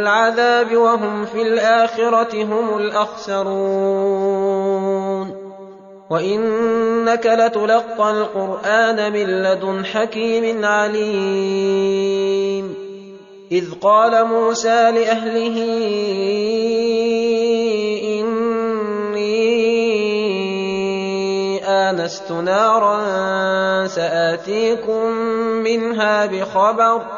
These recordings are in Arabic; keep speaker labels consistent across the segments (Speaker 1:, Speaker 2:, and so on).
Speaker 1: العذاب وهم في الآخرة هم الأخسرون. وإنك لتلقى القرآن من لدن حكيم عليم. إذ قال موسى لأهله آنست نارا سآتيكم منها بخبر.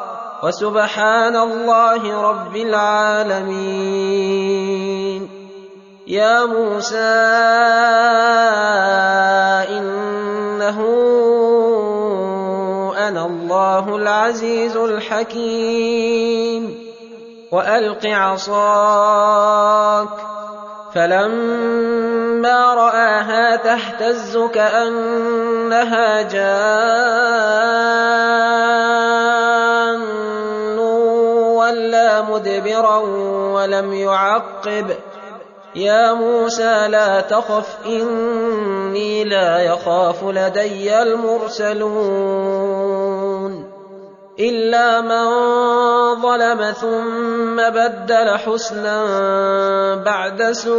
Speaker 1: وسبحان الله رب العالمين. يا موسى إنه أنا الله العزيز الحكيم. وألق عصاك فلما رآها تهتز كأنها جان. ولا مدبرا ولم يعقب. يا موسى لا تخف إني لا يخاف لدي المرسلون. إلا من ظلم ثم بدل حسنا بعد سوء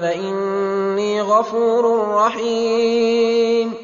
Speaker 1: فإني غفور رحيم.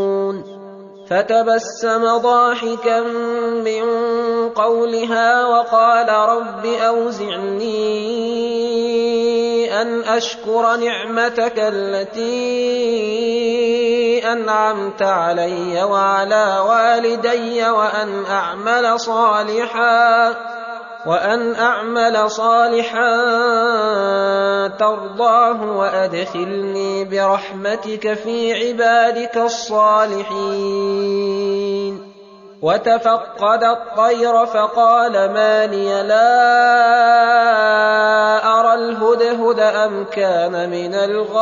Speaker 1: فتبسم ضاحكا من قولها وقال رب أوزعني أن أشكر نعمتك التي أنعمت علي وعلى والدي وأن أعمل صالحا وأن أعمل صالحا ترضاه وأدخلني برحمتك في عبادك الصالحين. وتفقد الطير فقال ما لي لا أرى الهدهد أم كان من الغائبين.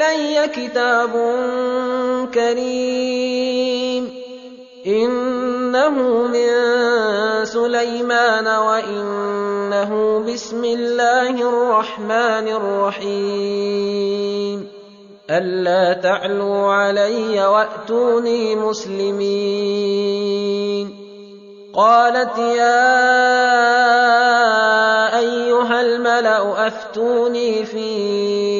Speaker 1: إلي كتاب كريم إنه من سليمان وإنه بسم الله الرحمن الرحيم. ألا تعلوا علي وأتوني مسلمين. قالت يا أيها الملأ أفتوني في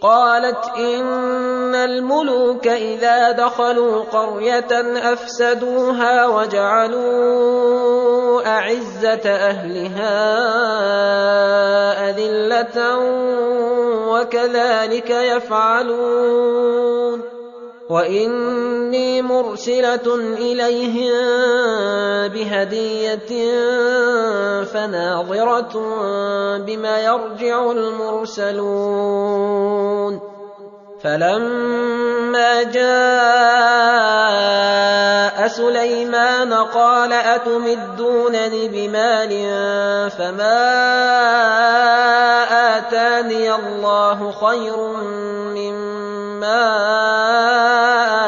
Speaker 1: قالت إن الملوك إذا دخلوا قرية أفسدوها وجعلوا أعزة أهلها أذلة وكذلك يفعلون واني مرسله اليهم بهديه فناظره بما يرجع المرسلون فلما جاء سليمان قال اتمدونني بمال فما اتاني الله خير مما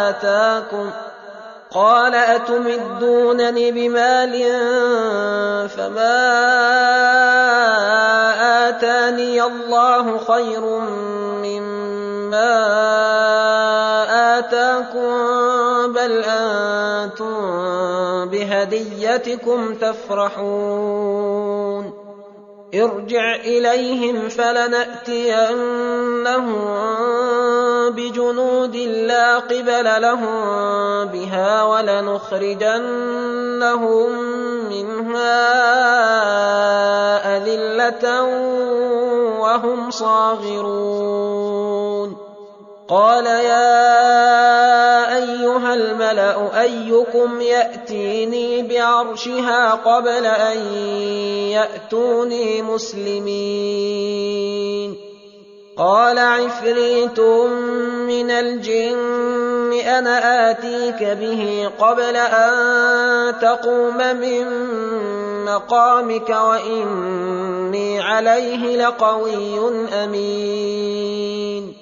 Speaker 1: آتاكم قال أتمدونني بمال فما آتاني الله خير مما آتاكم بل أنتم بهديتكم تفرحون ارجع إليهم فلنأتينهم بجنود لا قبل لهم بها ولنخرجنهم منها أذلة وهم صاغرون. قال يا أيها الملأ أيكم يأتيني بعرشها قبل أن يأتوني مسلمين. قال عفريت من الجن أنا آتيك به قبل أن تقوم من مقامك وإني عليه لقوي أمين.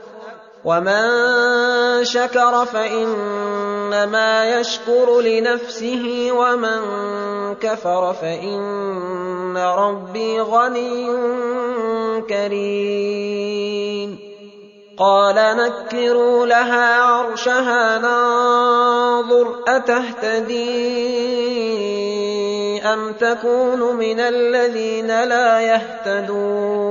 Speaker 1: وَمَن شَكَرَ فَإِنَّمَا يَشْكُرُ لِنَفْسِهِ وَمَن كَفَرَ فَإِنَّ رَبِّي غَنِيٌّ كَرِيمٌ قال نكروا لها عرشها ننظر أتهتدي أم تكون من الذين لا يهتدون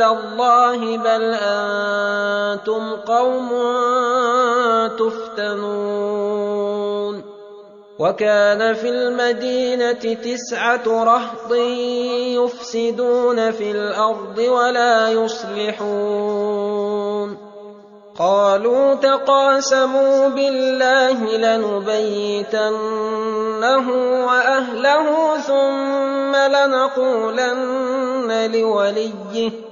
Speaker 1: الله بل أنتم قوم تفتنون. وكان في المدينة تسعة رهط يفسدون في الأرض ولا يصلحون. قالوا تقاسموا بالله لنبيتنه وأهله ثم لنقولن لوليه.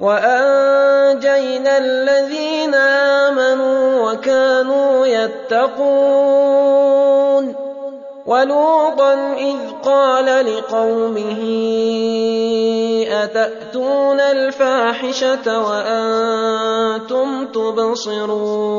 Speaker 1: وَأَنجَيْنَا الَّذِينَ آمَنُوا وَكَانُوا يَتَّقُونَ ولوطا إذ قال لقومه أتأتون الفاحشة وأنتم تبصرون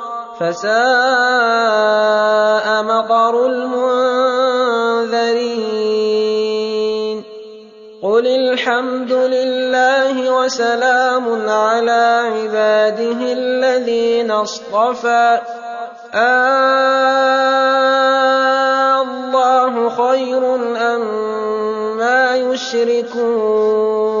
Speaker 1: فساء مطر المنذرين. قل الحمد لله وسلام على عباده الذين اصطفى. آه الله خير أم ما يشركون.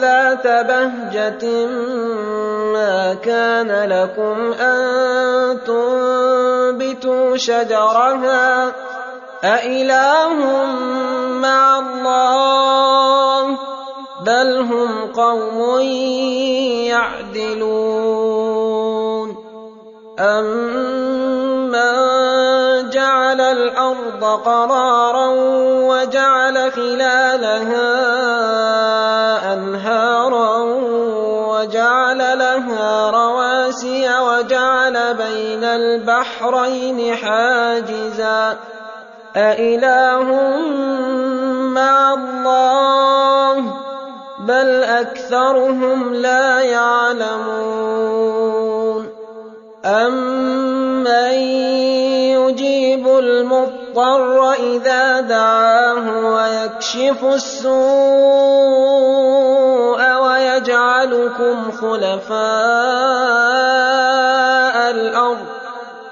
Speaker 1: ذات بهجة ما كان لكم أن تنبتوا شجرها أإله مع الله بل هم قوم يعدلون أَمَّن جعل الأرض قرارا وجعل خلالها البحرين حاجزا. أإله مع الله بل أكثرهم لا يعلمون. أَمَّن يُجِيبُ الْمُضْطَرَّ إِذَا دَعَاهُ وَيَكْشِفُ السُّوءَ وَيَجْعَلُكُمْ خُلَفَاءَ؟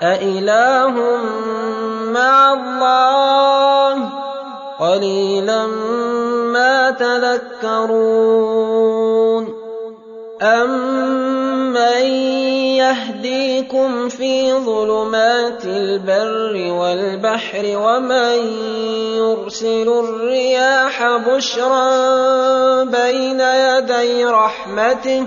Speaker 1: أَإِلَٰهٌ مَّعَ اللَّهِ قَلِيلًا مَّا تَذَكَّرُونَ أَمَّن يَهْدِيكُمْ فِي ظُلُمَاتِ الْبَرِّ وَالْبَحْرِ وَمَن يُرْسِلُ الرِّيَاحَ بُشْرًا بَيْنَ يَدَيْ رَحْمَتِهِ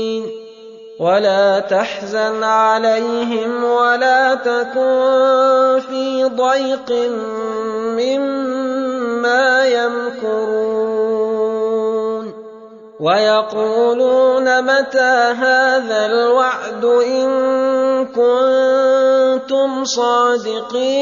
Speaker 1: وَلَا تَحْزَنْ عَلَيْهِمْ وَلَا تَكُن فِي ضَيْقٍ مِّمَّا يَمْكُرُونَ. وَيَقُولُونَ مَتَىٰ هَٰذَا الْوَعْدُ إِن كُنتُمْ صَادِقِينَ.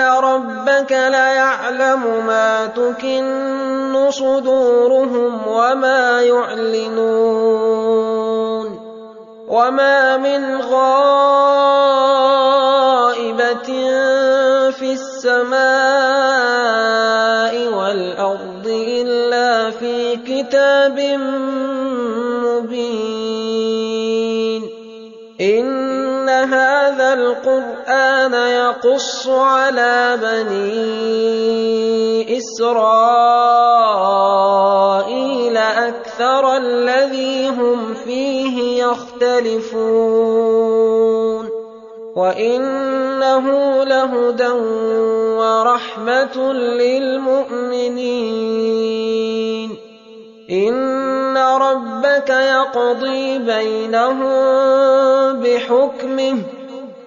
Speaker 1: رَبَّكَ لَيَعْلَمُ مَا تُكِنُّ صُدُورُهُمْ وَمَا يُعْلِنُونَ وَمَا مِنْ غَائِبَةٍ فِي السَّمَاءِ وَالْأَرْضِ إِلَّا فِي كِتَابٍ الْقُرْآنَ يَقُصُّ عَلَىٰ بَنِي إِسْرَائِيلَ أَكْثَرَ الَّذِي هُمْ فِيهِ يَخْتَلِفُونَ وَإِنَّهُ لَهُدًى وَرَحْمَةٌ لِّلْمُؤْمِنِينَ إِنَّ رَبَّكَ يَقْضِي بَيْنَهُم بِحُكْمِهِ ۚ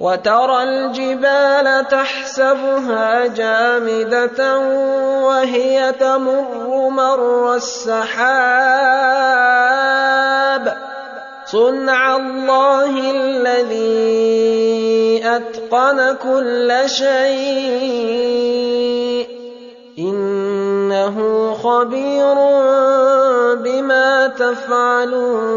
Speaker 1: وَتَرَى الْجِبَالَ تَحْسَبُهَا جَامِدَةً وَهِيَ تَمُرُّ مَرَّ السَّحَابِ ۚ. صُنْعَ اللَّهِ الَّذِي أَتْقَنَ كُلَّ شَيْءٍ ۚ. إِنَّهُ خَبِيرٌ بِمَا تَفْعَلُونَ.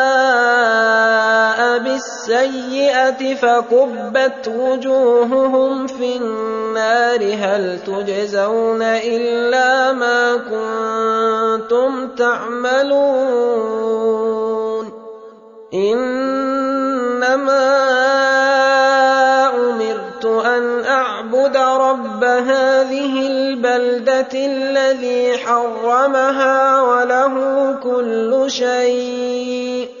Speaker 1: بِالسَّيِّئَةِ فَكُبَّتْ وُجُوهُهُمْ فِي النَّارِ. هَلْ تُجْزَوْنَ إِلَّا مَا كُنتُمْ تَعْمَلُونَ؟ إِنَّمَا أُمِرْتُ أَنْ أَعْبُدَ رَبَّ هَٰذِهِ الْبَلْدَةِ الَّذِي حَرَّمَهَا وَلَهُ كُلُّ شَيْءٍ ۖ.